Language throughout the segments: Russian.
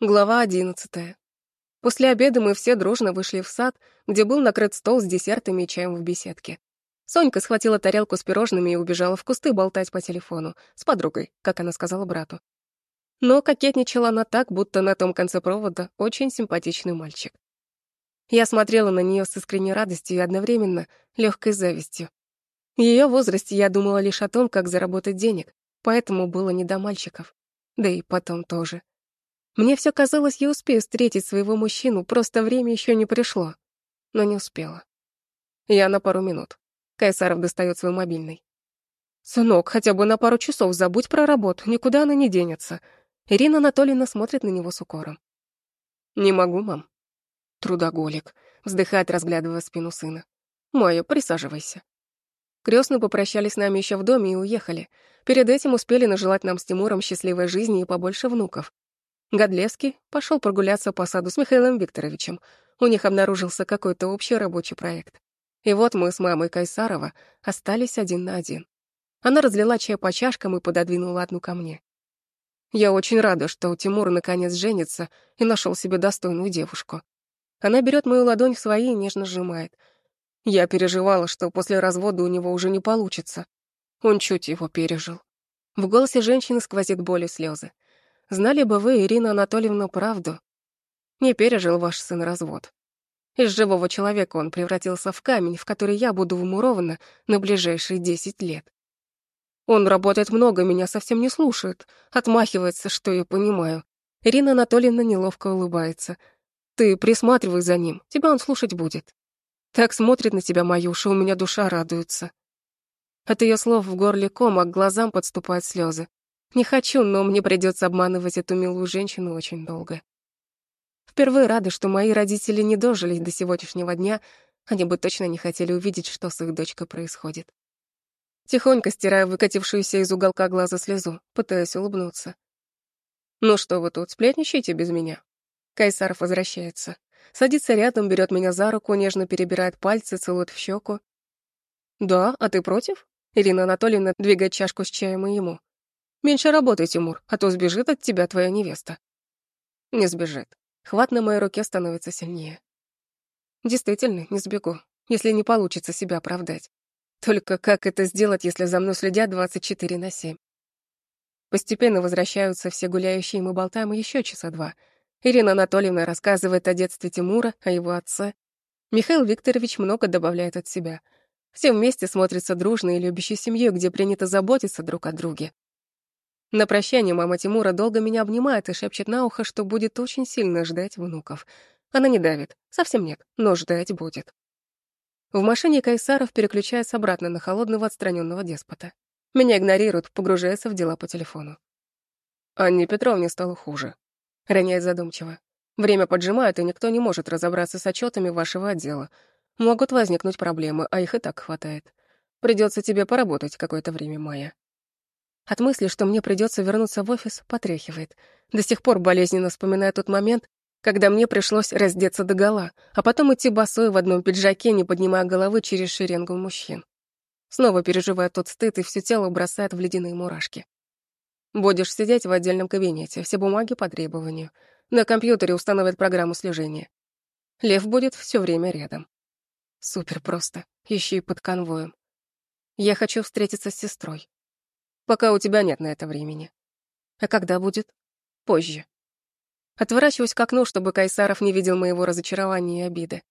Глава одиннадцатая. После обеда мы все дружно вышли в сад, где был накрыт стол с десертами и чаем в беседке. Сонька схватила тарелку с пирожными и убежала в кусты болтать по телефону, с подругой, как она сказала брату. Но кокетничала она так, будто на том конце провода очень симпатичный мальчик. Я смотрела на нее с искренней радостью и одновременно легкой завистью. В ее возрасте я думала лишь о том, как заработать денег, поэтому было не до мальчиков. Да и потом тоже. Мне все казалось, я успею встретить своего мужчину, просто время еще не пришло. Но не успела. Я на пару минут. Кайсаров достает свой мобильный. «Сынок, хотя бы на пару часов забудь про работу, никуда она не денется». Ирина Анатольевна смотрит на него с укором. «Не могу, мам». Трудоголик. Вздыхает, разглядывая спину сына. «Майя, присаживайся». Крестные попрощались с нами еще в доме и уехали. Перед этим успели нажелать нам с Тимуром счастливой жизни и побольше внуков. Годлевский пошел прогуляться по саду с Михаилом Викторовичем. У них обнаружился какой-то общий рабочий проект. И вот мы с мамой Кайсарова остались один на один. Она разлила чай по чашкам и пододвинула одну ко мне. Я очень рада, что Тимур наконец женится и нашел себе достойную девушку. Она берет мою ладонь в свои и нежно сжимает. Я переживала, что после развода у него уже не получится. Он чуть его пережил. В голосе женщины сквозит боль и слезы. Знали бы вы, Ирина Анатольевна, правду. Не пережил ваш сын развод. Из живого человека он превратился в камень, в который я буду вмурована на ближайшие десять лет. Он работает много, меня совсем не слушает, отмахивается, что я понимаю. Ирина Анатольевна неловко улыбается. Ты присматривай за ним, тебя он слушать будет. Так смотрит на тебя Маюша, у меня душа радуется. От ее слов в горле ком, а к глазам подступают слезы. Не хочу, но мне придется обманывать эту милую женщину очень долго. Впервые рада, что мои родители не дожили до сегодняшнего дня, они бы точно не хотели увидеть, что с их дочкой происходит. Тихонько стираю выкатившуюся из уголка глаза слезу, пытаясь улыбнуться. «Ну что вы тут, сплетничаете без меня?» Кайсаров возвращается. Садится рядом, берет меня за руку, нежно перебирает пальцы, целует в щеку. «Да, а ты против?» Ирина Анатольевна двигает чашку с чаем и ему. Меньше работай, Тимур, а то сбежит от тебя твоя невеста. Не сбежит. Хват на моей руке становится сильнее. Действительно, не сбегу, если не получится себя оправдать. Только как это сделать, если за мной следят 24 на 7? Постепенно возвращаются все гуляющие, мы болтаем еще часа два. Ирина Анатольевна рассказывает о детстве Тимура, о его отце. Михаил Викторович много добавляет от себя. Все вместе смотрятся дружной и любящей семьей, где принято заботиться друг о друге. На прощание мама Тимура долго меня обнимает и шепчет на ухо, что будет очень сильно ждать внуков. Она не давит, совсем нет, но ждать будет. В машине Кайсаров переключается обратно на холодного отстраненного деспота. Меня игнорируют, погружается в дела по телефону. Анне Петровне стало хуже. Роняет задумчиво. Время поджимает, и никто не может разобраться с отчетами вашего отдела. Могут возникнуть проблемы, а их и так хватает. Придется тебе поработать какое-то время, Майя. От мысли, что мне придется вернуться в офис, потряхивает. До сих пор болезненно вспоминаю тот момент, когда мне пришлось раздеться догола, а потом идти босой в одном пиджаке, не поднимая головы через шеренгу мужчин. Снова переживая тот стыд, и все тело бросает в ледяные мурашки. Будешь сидеть в отдельном кабинете, все бумаги по требованию. На компьютере установят программу слежения. Лев будет все время рядом. Супер просто, еще и под конвоем. Я хочу встретиться с сестрой пока у тебя нет на это времени. А когда будет? Позже. Отворачиваюсь к окну, чтобы Кайсаров не видел моего разочарования и обиды.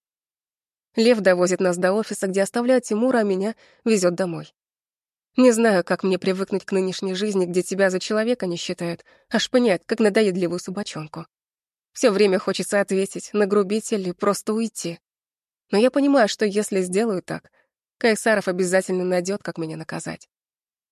Лев довозит нас до офиса, где оставляет Тимура, а меня везет домой. Не знаю, как мне привыкнуть к нынешней жизни, где тебя за человека не считают, аж понять, как надоедливую собачонку. Все время хочется ответить, нагрубить или просто уйти. Но я понимаю, что если сделаю так, Кайсаров обязательно найдет, как меня наказать.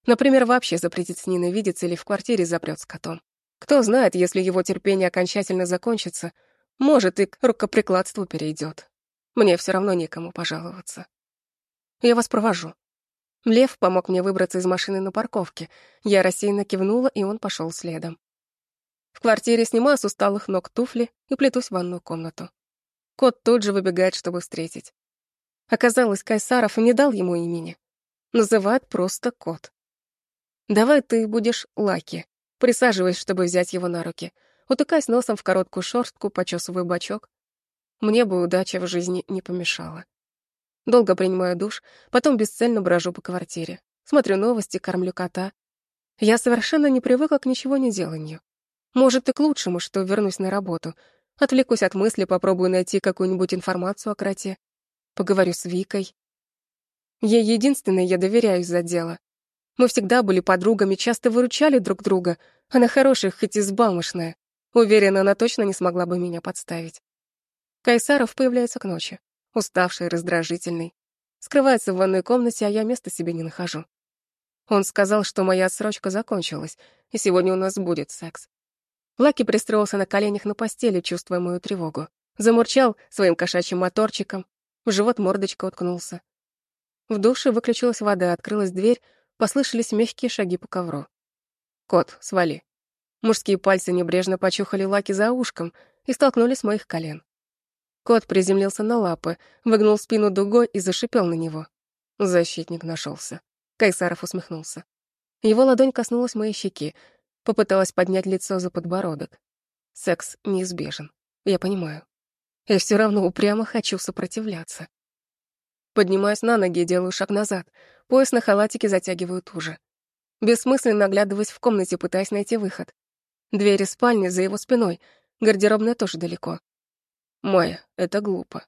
Например, вообще запретит видеться или в квартире запрет с котом. Кто знает, если его терпение окончательно закончится, может, и к рукоприкладству перейдет. Мне все равно некому пожаловаться. Я вас провожу. Лев помог мне выбраться из машины на парковке. Я рассеянно кивнула, и он пошел следом. В квартире снимаю с усталых ног туфли и плетусь в ванную комнату. Кот тут же выбегает, чтобы встретить. Оказалось, Кайсаров не дал ему имени. Называет просто кот. «Давай ты будешь Лаки. Присаживайся, чтобы взять его на руки. утыкаясь носом в короткую шорстку, почесываю бочок. Мне бы удача в жизни не помешала. Долго принимаю душ, потом бесцельно брожу по квартире. Смотрю новости, кормлю кота. Я совершенно не привыкла к ничего не деланию. Может, и к лучшему, что вернусь на работу. Отвлекусь от мысли, попробую найти какую-нибудь информацию о кроте. Поговорю с Викой. Ей единственной я доверяюсь за дело. Мы всегда были подругами, часто выручали друг друга. Она хорошая, хоть и сбалмошная. Уверена, она точно не смогла бы меня подставить. Кайсаров появляется к ночи. Уставший, раздражительный. Скрывается в ванной комнате, а я места себе не нахожу. Он сказал, что моя отсрочка закончилась, и сегодня у нас будет секс. Лаки пристроился на коленях на постели, чувствуя мою тревогу. Замурчал своим кошачьим моторчиком, в живот мордочка уткнулся. В душе выключилась вода, открылась дверь, послышались мягкие шаги по ковру. «Кот, свали». Мужские пальцы небрежно почухали Лаки за ушком и столкнулись с моих колен. Кот приземлился на лапы, выгнул спину дугой и зашипел на него. Защитник нашелся. Кайсаров усмехнулся. Его ладонь коснулась моей щеки, попыталась поднять лицо за подбородок. Секс неизбежен, я понимаю. Я все равно упрямо хочу сопротивляться. Поднимаюсь на ноги и делаю шаг назад. Пояс на халатике затягиваю туже. Бессмысленно оглядываясь в комнате, пытаясь найти выход. Двери спальни за его спиной, гардеробная тоже далеко. Майя, это глупо.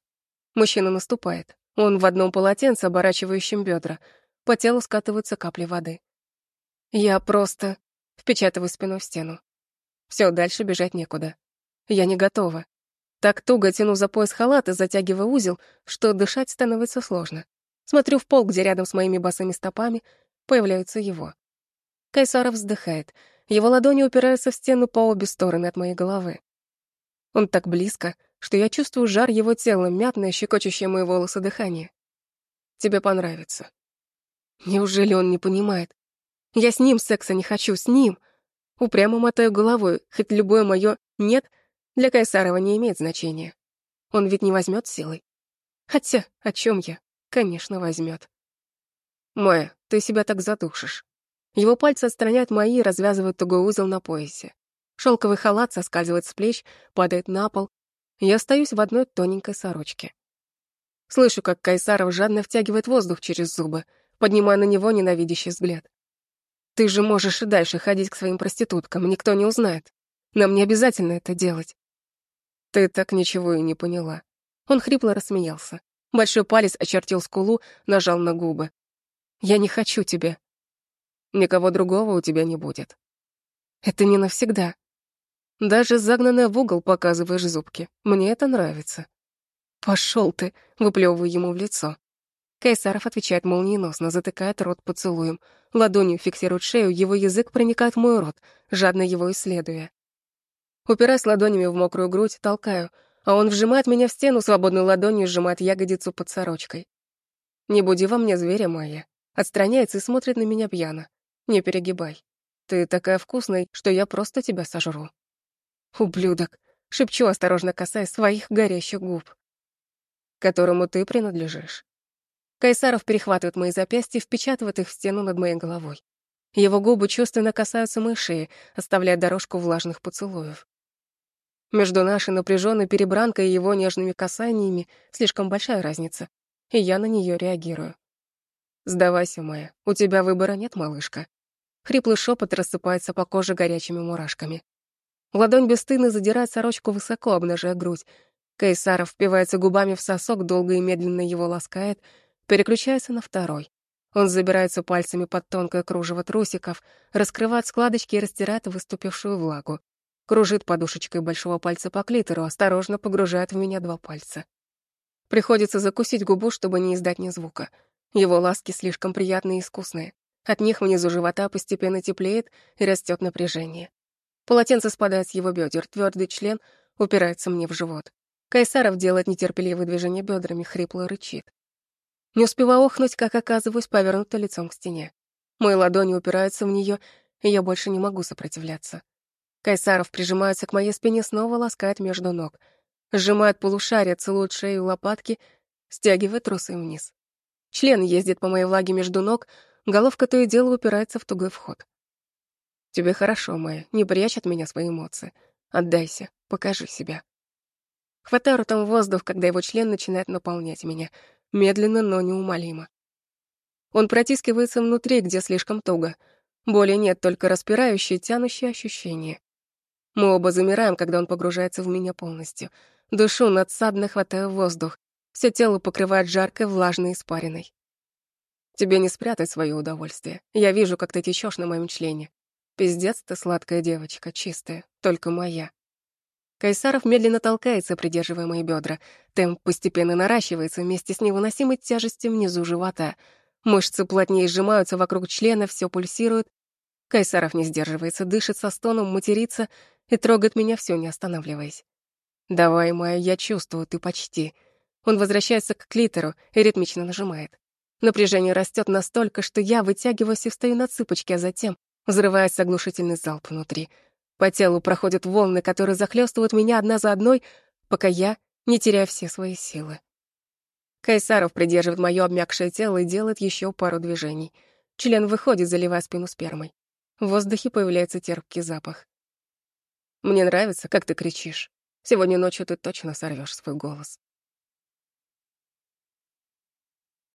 Мужчина наступает. Он в одном полотенце, оборачивающем бедра. По телу скатываются капли воды. Я просто впечатываю спину в стену. Все, дальше бежать некуда. Я не готова. Так туго тяну за пояс халата, затягивая узел, что дышать становится сложно. Смотрю в пол, где рядом с моими босыми стопами появляются его. Кайсаров вздыхает. Его ладони упираются в стену по обе стороны от моей головы. Он так близко, что я чувствую жар его тела, мятное, щекочущее мои волосы дыхание. Тебе понравится. Неужели он не понимает? Я с ним секса не хочу, с ним. Упрямо мотаю головой, хоть любое мое «нет» для Кайсарова не имеет значения. Он ведь не возьмет силой. Хотя, о чем я? Конечно, возьмет. Майя, ты себя так задушишь. Его пальцы отстраняют мои и развязывают тугой узел на поясе. Шелковый халат соскальзывает с плеч, падает на пол. Я остаюсь в одной тоненькой сорочке. Слышу, как Кайсаров жадно втягивает воздух через зубы, поднимая на него ненавидящий взгляд. «Ты же можешь и дальше ходить к своим проституткам, никто не узнает. Нам не обязательно это делать. Ты так ничего и не поняла. Он хрипло рассмеялся. Большой палец очертил скулу, нажал на губы. Я не хочу тебя. Никого другого у тебя не будет. Это не навсегда. Даже загнанная в угол показываешь зубки. Мне это нравится. Пошел ты, выплевываю ему в лицо. Кайсаров отвечает молниеносно, затыкает рот поцелуем. Ладонью фиксирует шею, его язык проникает в мой рот, жадно его исследуя. Упираясь ладонями в мокрую грудь, толкаю, а он вжимает меня в стену, свободной ладонью сжимает ягодицу под сорочкой. «Не буди во мне зверя, моя. Отстраняется и смотрит на меня пьяно. «Не перегибай. Ты такая вкусная, что я просто тебя сожру». «Ублюдок!» — шепчу, осторожно касаясь своих горящих губ. «Которому ты принадлежишь». Кайсаров перехватывает мои запястья и впечатывает их в стену над моей головой. Его губы чувственно касаются моей шеи, оставляя дорожку влажных поцелуев. Между нашей напряженной перебранкой и его нежными касаниями слишком большая разница, и я на нее реагирую. «Сдавайся, моя, у тебя выбора нет, малышка». Хриплый шепот рассыпается по коже горячими мурашками. Ладонь бесстыдно задирает сорочку высоко, обнажая грудь. Кайсаров впивается губами в сосок, долго и медленно его ласкает, переключается на второй. Он забирается пальцами под тонкое кружево трусиков, раскрывает складочки и растирает выступившую влагу кружит подушечкой большого пальца по клитору, осторожно погружает в меня два пальца. Приходится закусить губу, чтобы не издать ни звука. Его ласки слишком приятные и искусные. От них внизу живота постепенно теплеет и растет напряжение. Полотенце спадает с его бедер, твердый член упирается мне в живот. Кайсаров делает нетерпеливые движения бедрами, хрипло рычит. Не успеваю охнуть, как оказываюсь повернута лицом к стене. Мои ладони упираются в нее, и я больше не могу сопротивляться. Кайсаров прижимается к моей спине, снова ласкает между ног. Сжимает полушарие, целует шею лопатки, стягивает трусы вниз. Член ездит по моей влаге между ног, головка то и дело упирается в тугой вход. «Тебе хорошо, Майя, не прячь от меня свои эмоции. Отдайся, покажи себя. Хватаю ртом воздух, когда его член начинает наполнять меня. Медленно, но неумолимо. Он протискивается внутри, где слишком туго. Боли нет, только распирающие, тянущие ощущения. Мы оба замираем, когда он погружается в меня полностью. Дышу, надсадно хватаю воздух. Все тело покрывает жаркой, влажной испариной. Тебе не спрятать свое удовольствие. Я вижу, как ты течешь на моем члене. Пиздец ты, сладкая девочка, чистая, только моя. Кайсаров медленно толкается, придерживая мои бедра. Темп постепенно наращивается вместе с невыносимой тяжестью внизу живота. Мышцы плотнее сжимаются вокруг члена, все пульсирует. Кайсаров не сдерживается, дышит со стоном, матерится и трогает меня все, не останавливаясь. «Давай, моя, я чувствую, ты почти». Он возвращается к клитору и ритмично нажимает. Напряжение растет настолько, что я вытягиваюсь и встаю на цыпочки, а затем взрывается оглушительный залп внутри. По телу проходят волны, которые захлестывают меня одна за одной, пока я не теряю все свои силы. Кайсаров придерживает мое обмякшее тело и делает еще пару движений. Член выходит, заливая спину спермой. В воздухе появляется терпкий запах. «Мне нравится, как ты кричишь. Сегодня ночью ты точно сорвешь свой голос».